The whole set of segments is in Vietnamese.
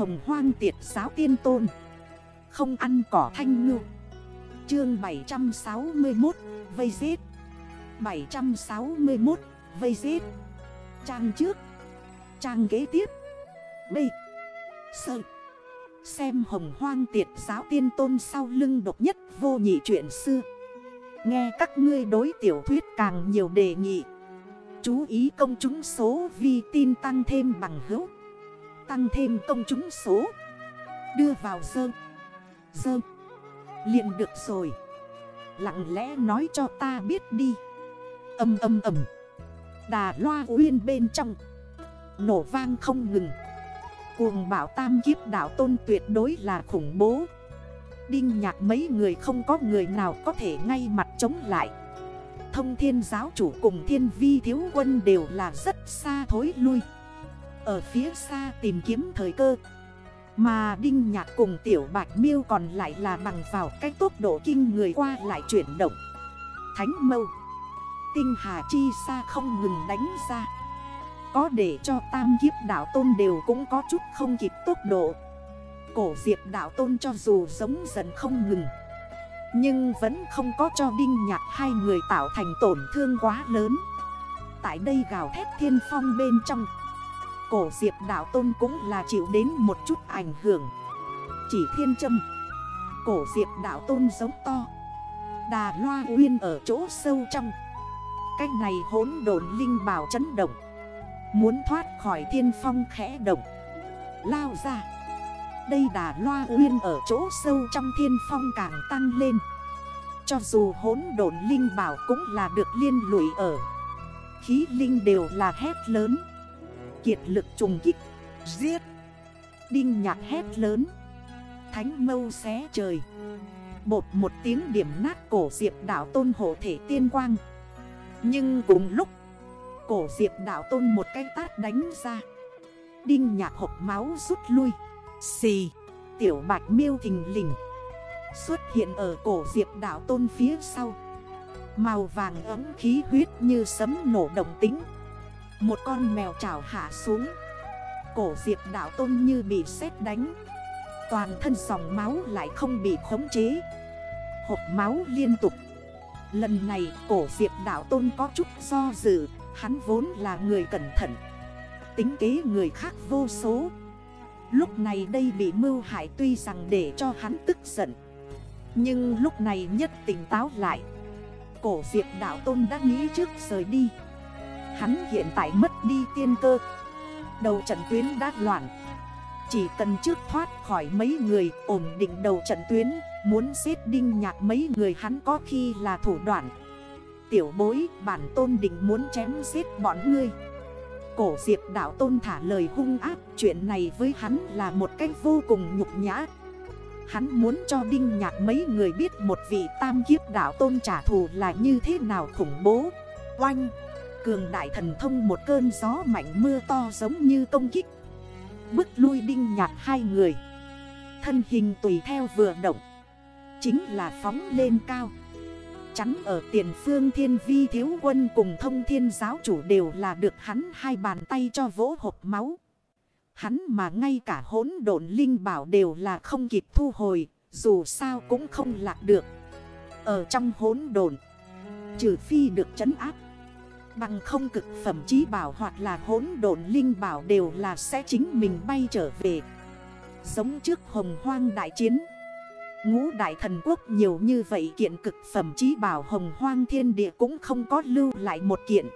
hồng hoang tiệt giáo tiên tôn. Không ăn cỏ thanh ngư. Chương 761 Vây giết. 761 Vây giết. Trang trước. Trang kế tiếp. B. Sợ Xem hồng hoang tiệt giáo tiên tôn sau lưng độc nhất vô nhị chuyện xưa. Nghe các ngươi đối tiểu thuyết càng nhiều đề nghị. Chú ý công chúng số vi tin tăng thêm bằng hữu. Tăng thêm công chúng số. Đưa vào dơ Dơ liền được rồi. Lặng lẽ nói cho ta biết đi. Âm âm âm. Đà loa uyên bên trong. Nổ vang không ngừng. Cuồng bảo tam kiếp đảo tôn tuyệt đối là khủng bố. Đinh nhạc mấy người không có người nào có thể ngay mặt chống lại. Thông thiên giáo chủ cùng thiên vi thiếu quân đều là rất xa thối lui. Ở phía xa tìm kiếm thời cơ. Mà Đinh Nhạc cùng Tiểu Bạch Miêu còn lại là bằng vào cách tốc độ kinh người qua lại chuyển động. Thánh mâu, Tinh hà chi xa không ngừng đánh ra. Có để cho tam kiếp đảo tôn đều cũng có chút không kịp tốc độ. Cổ diệp đảo tôn cho dù giống dần không ngừng, Nhưng vẫn không có cho Đinh Nhạc hai người tạo thành tổn thương quá lớn. Tại đây gào thét thiên phong bên trong Cổ diệp đảo tôn cũng là chịu đến một chút ảnh hưởng. Chỉ thiên châm, Cổ diệp đảo tôn giống to, Đà loa uyên ở chỗ sâu trong. Cách này hốn đồn linh bảo chấn động, Muốn thoát khỏi thiên phong khẽ động, Lao ra. Đây đà loa uyên ở chỗ sâu trong thiên phong càng tăng lên. Cho dù hốn đồn linh bảo cũng là được liên lụy ở. Khí linh đều là hét lớn. Kiệt lực trùng kích. Giết. Đinh nhạc hét lớn. Thánh mâu xé trời. Bột một tiếng điểm nát cổ diệp đảo tôn hộ thể tiên quang. Nhưng cùng lúc, Cổ diệp đảo tôn một cái tát đánh ra. Đinh nhạc hộp máu rút lui. Xì. Tiểu bạch miêu thình lình. Xuất hiện ở cổ diệp đảo tôn phía sau. Màu vàng ấm khí huyết như sấm nổ đồng tính. Một con mèo trào hạ xuống. Cổ diệp đảo tôn như bị sét đánh. Toàn thân dòng máu lại không bị khống chế. Hộp máu liên tục. Lần này cổ diệp đảo tôn có chút do dự. Hắn vốn là người cẩn thận. Tính kế người khác vô số. Lúc này đây bị mưu hại tuy rằng để cho hắn tức giận. Nhưng lúc này nhất tỉnh táo lại. Cổ diệp đảo tôn đã nghĩ trước rời đi. Hắn hiện tại mất đi tiên cơ. Đầu trận tuyến đã loạn. Chỉ cần trước thoát khỏi mấy người, ổn định đầu trận tuyến, Muốn giết đinh nhạc mấy người hắn có khi là thủ đoạn. Tiểu bối, bản tôn định muốn chém giết bọn ngươi. Cổ diệp đảo tôn thả lời hung ác, Chuyện này với hắn là một cách vô cùng nhục nhã. Hắn muốn cho Đinh Nhạc mấy người biết một vị tam kiếp đảo tôn trả thù là như thế nào khủng bố. Oanh! Cường đại thần thông một cơn gió mạnh mưa to giống như công kích. Bức lui Đinh nhạt hai người. Thân hình tùy theo vừa động. Chính là phóng lên cao. Chắn ở tiền phương thiên vi thiếu quân cùng thông thiên giáo chủ đều là được hắn hai bàn tay cho vỗ hộp máu. Hắn mà ngay cả hốn độn linh bảo đều là không kịp thu hồi, Dù sao cũng không lạc được. Ở trong hốn đồn Trừ phi được trấn áp. Bằng không cực phẩm trí bảo hoặc là hỗn độn linh bảo đều là sẽ chính mình bay trở về. Giống trước hồng hoang đại chiến. Ngũ đại thần quốc nhiều như vậy kiện cực phẩm trí bảo hồng hoang thiên địa cũng không có lưu lại một kiện.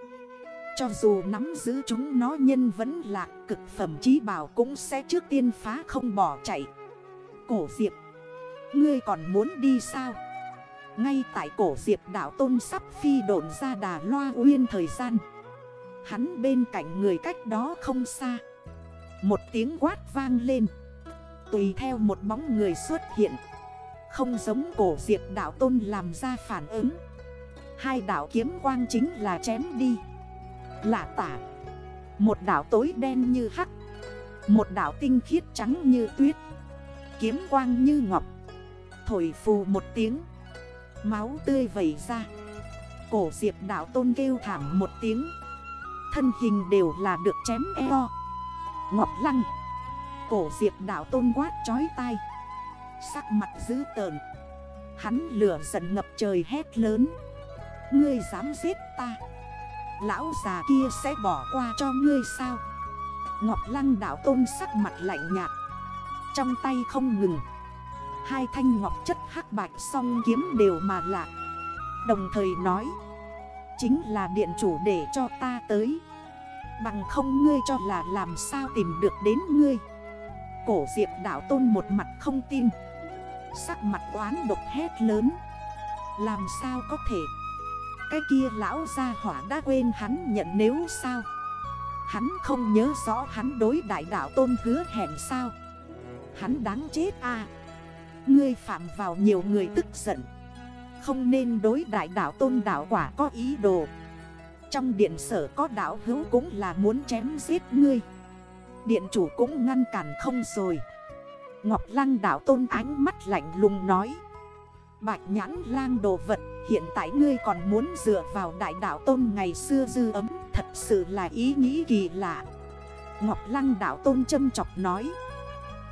Cho dù nắm giữ chúng nó nhân vẫn là cực phẩm trí bảo cũng sẽ trước tiên phá không bỏ chạy. Cổ diệp, Ngươi còn muốn đi sao? Ngay tại cổ diệp đảo tôn sắp phi độn ra đà loa uyên thời gian. Hắn bên cạnh người cách đó không xa. Một tiếng quát vang lên. Tùy theo một bóng người xuất hiện. Không giống cổ diệp đảo tôn làm ra phản ứng. Hai đảo kiếm quang chính là chém đi. Lạ tả. Một đảo tối đen như hắc. Một đảo tinh khiết trắng như tuyết. Kiếm quang như ngọc. Thổi phù một tiếng. Máu tươi vẩy ra. Cổ diệp đảo tôn kêu thảm một tiếng. Thân hình đều là được chém eo. Ngọc lăng. Cổ diệp đảo tôn quát chói tai. Sắc mặt dữ tợn. Hắn lửa giận ngập trời hét lớn. Ngươi dám giết ta. Lão già kia sẽ bỏ qua cho ngươi sao? Ngọc lăng đảo tôn sắc mặt lạnh nhạt. Trong tay không ngừng. Hai thanh ngọc chất hắc bạch song kiếm đều mà lạ. Đồng thời nói, Chính là điện chủ để cho ta tới. Bằng không ngươi cho là làm sao tìm được đến ngươi. Cổ diệp đảo tôn một mặt không tin, Sắc mặt oán độc hét lớn. Làm sao có thể? Cái kia lão gia hỏa đã quên hắn nhận nếu sao? Hắn không nhớ rõ hắn đối đại đảo tôn hứa hẹn sao? Hắn đáng chết à? Ngươi phạm vào nhiều người tức giận. Không nên đối đại đảo tôn đảo quả có ý đồ. Trong điện sở có đảo hữu cũng là muốn chém giết ngươi. Điện chủ cũng ngăn cản không rồi. Ngọc Lăng đảo tôn ánh mắt lạnh lùng nói. Bạch nhãn lang đồ vật, Hiện tại ngươi còn muốn dựa vào đại đảo tôn ngày xưa dư ấm, Thật sự là ý nghĩ kỳ lạ. Ngọc Lăng đảo tôn châm chọc nói.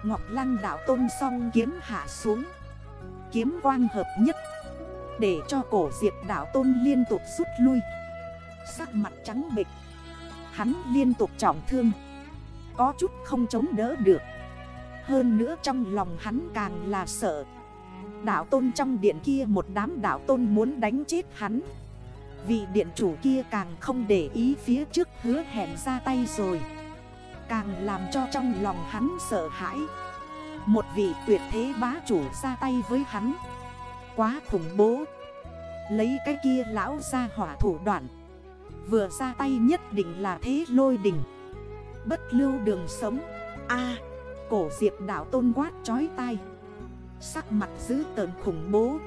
Ngọc Lăng đảo tôn song kiếm hạ xuống. Kiếm quang hợp nhất. Để cho cổ diệp đảo tôn liên tục rút lui. Sắc mặt trắng bịch Hắn liên tục trọng thương. Có chút không chống đỡ được. Hơn nữa trong lòng hắn càng là sợ. Đảo tôn trong điện kia một đám đảo tôn muốn đánh chết hắn. Vị điện chủ kia càng không để ý phía trước hứa hẹn ra tay rồi. Càng làm cho trong lòng hắn sợ hãi. Một vị tuyệt thế bá chủ ra tay với hắn. Quá khủng bố. Lấy cái kia lão ra hỏa thủ đoạn. Vừa ra tay nhất định là thế lôi đỉnh Bất lưu đường sống. A, cổ diệp đảo tôn quát chói tay Sắc mặt dữ tợn khủng bố.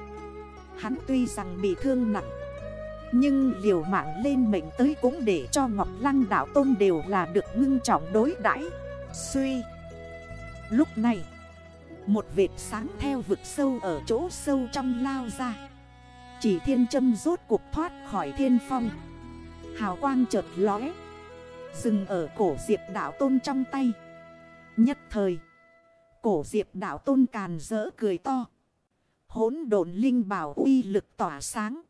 Hắn tuy rằng bị thương nặng nhưng liều mạng lên mệnh tới cũng để cho Ngọc Lăng đảo tôn đều là được ngưng trọng đối đãi. Suy. Lúc này, Một vệt sáng theo vực sâu ở chỗ sâu trong lao ra. Chỉ thiên châm rốt cuộc thoát khỏi thiên phong. Hào quang chợt lóe. Dừng ở cổ diệp đảo tôn trong tay. Nhất thời, Cổ diệp đảo tôn càn rỡ cười to. Hốn đồn linh bảo uy lực tỏa sáng.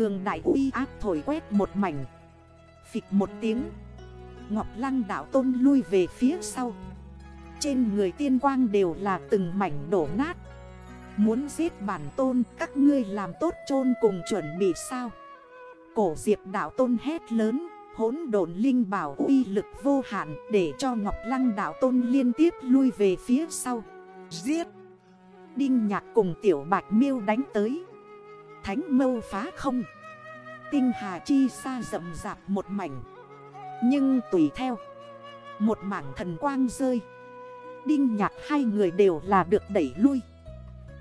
Cường đại uy áp thổi quét một mảnh. Phịch một tiếng. Ngọc lăng đảo tôn lui về phía sau. Trên người tiên quang đều là từng mảnh đổ nát. Muốn giết bản tôn các ngươi làm tốt chôn cùng chuẩn bị sao? Cổ diệp đảo tôn hét lớn Hốn độn linh bảo uy lực vô hạn Để cho Ngọc Lăng đảo tôn liên tiếp lui về phía sau. Giết! Đinh nhạc cùng tiểu bạch miêu đánh tới Thánh mâu phá không. Tinh hà chi xa rậm rạp một mảnh. Nhưng tùy theo, Một mảng thần quang rơi. Đinh nhạc hai người đều là được đẩy lui.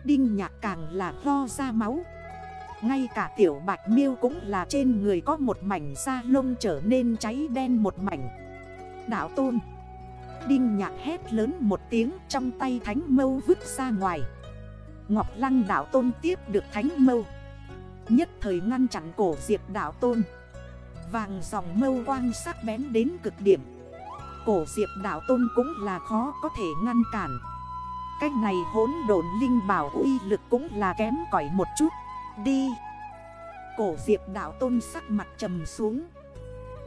Đinh nhạc càng là lo ra máu. Ngay cả tiểu bạch miêu cũng là trên người có một mảnh da lông trở nên cháy đen một mảnh. Đạo tôn. Đinh nhạc hét lớn một tiếng trong tay thánh mâu vứt ra ngoài. Ngọc lăng đạo tôn tiếp được thánh mâu. Nhất thời ngăn chặn cổ diệp đạo tôn. Vàng dòng mâu quang sắc bén đến cực điểm. Cổ diệp đạo tôn cũng là khó có thể ngăn cản. Cách này hốn đồn linh bảo uy lực cũng là kém cỏi một chút. Đi. Cổ diệp đảo tôn sắc mặt trầm xuống.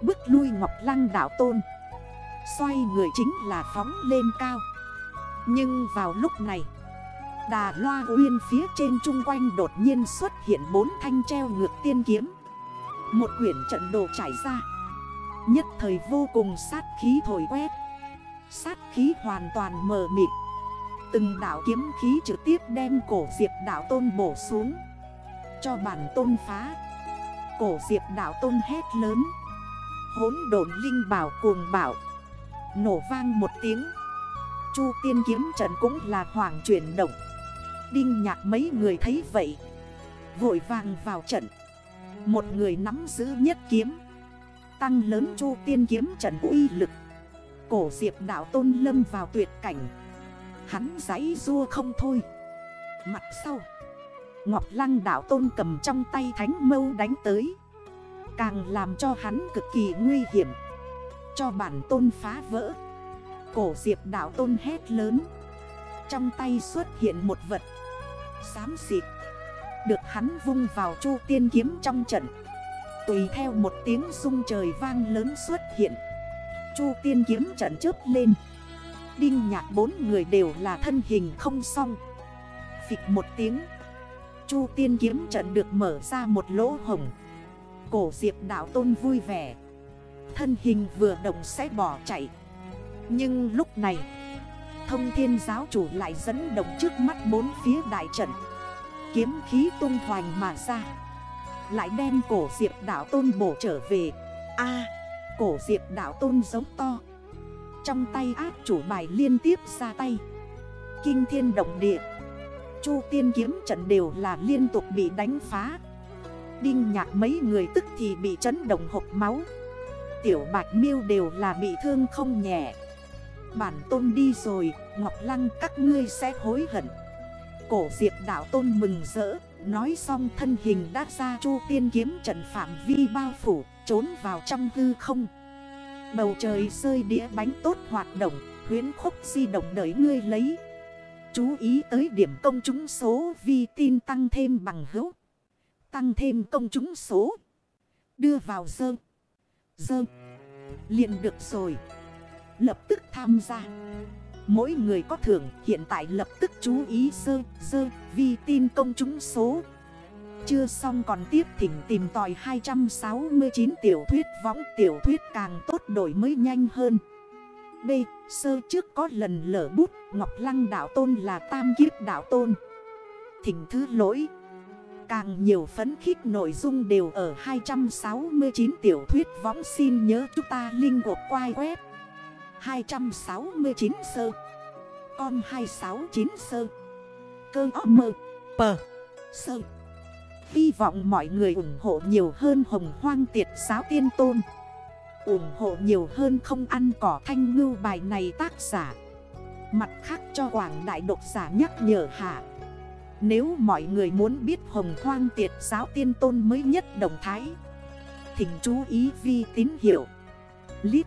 Bước lui ngọc lăng đảo tôn. Xoay người chính là phóng lên cao. Nhưng vào lúc này Đà loa uyên phía trên chung quanh đột nhiên xuất hiện bốn thanh treo ngược tiên kiếm. Một quyển trận đồ trải ra. Nhất thời vô cùng sát khí thổi quét. Sát khí hoàn toàn mờ mịt. Từng đảo kiếm khí trực tiếp đem cổ diệp đảo tôn bổ xuống. Cho bản tôn phá. Cổ diệp đảo tôn hét lớn. Hốn đồn linh bảo cuồng bảo Nổ vang một tiếng. Chu tiên kiếm trận cũng là hoàng chuyển động. Đinh nhạc mấy người thấy vậy. Vội vàng vào trận. Một người nắm giữ nhất kiếm. Tăng lớn chu tiên kiếm trận uy lực. Cổ diệp đảo tôn lâm vào tuyệt cảnh. Hắn giấy rua không thôi. Mặt sau. Ngọc Lăng đảo tôn cầm trong tay thánh mâu đánh tới. Càng làm cho hắn cực kỳ nguy hiểm. Cho bản tôn phá vỡ. Cổ diệp đảo tôn hét lớn. Trong tay xuất hiện một vật. Xám xịt. Được hắn vung vào chu tiên kiếm trong trận. Tùy theo một tiếng rung trời vang lớn xuất hiện. Chu tiên kiếm trận chớp lên. Đinh nhạc bốn người đều là thân hình không xong Phịch một tiếng. Chu tiên kiếm trận được mở ra một lỗ hồng Cổ diệp đảo tôn vui vẻ. Thân hình vừa động sẽ bỏ chạy. Nhưng lúc này Thông thiên giáo chủ lại dẫn động trước mắt bốn phía đại trận. Kiếm khí tung hoành mà ra. Lại đem cổ diệp đảo tôn bổ trở về. A, cổ diệp đảo tôn giống to. Trong tay ác chủ bài liên tiếp ra tay. Kinh thiên động địa. Chu tiên kiếm trận đều là liên tục bị đánh phá. Đinh nhạc mấy người tức thì bị chấn động hộp máu. Tiểu bạch miêu đều là bị thương không nhẹ. Bản tôn đi rồi. Ngọc Lăng, các ngươi sẽ hối hận. Cổ diệp đảo tôn mừng rỡ, Nói xong thân hình đã ra chu tiên kiếm trận phạm vi bao phủ, Trốn vào trong hư không. Bầu trời rơi đĩa bánh tốt hoạt động, Huyến khúc di động đợi ngươi lấy. Chú ý tới điểm công chúng số, vi tin tăng thêm bằng hữu. Tăng thêm công chúng số. Đưa vào dơ Dơ liền được rồi. Lập tức tham gia. Mỗi người có thưởng, hiện tại lập tức chú ý sơ sơ, vi tin công chúng số. Chưa xong còn tiếp thỉnh tìm tòi 269 tiểu thuyết, võng tiểu thuyết càng tốt đổi mới nhanh hơn. B. Sơ trước có lần lở bút, Ngọc Lăng đạo tôn là tam kiếp đạo tôn. Thỉnh thứ lỗi. Càng nhiều phấn khích nội dung đều ở 269 tiểu thuyết, võng xin nhớ chúng ta linh cuộc quay web. 269 sơ. Con 269 sơ. Cơ mơ. Pờ Sơ. Hy vọng mọi người ủng hộ nhiều hơn hồng hoang tiệt giáo tiên tôn. Ủng hộ nhiều hơn không ăn cỏ thanh ngưu bài này tác giả. Mặt khác cho quảng đại độc giả nhắc nhở hạ. Nếu mọi người muốn biết hồng hoang tiệt giáo tiên tôn mới nhất đồng thái, Thỉnh chú ý vi tín hiệu. Lít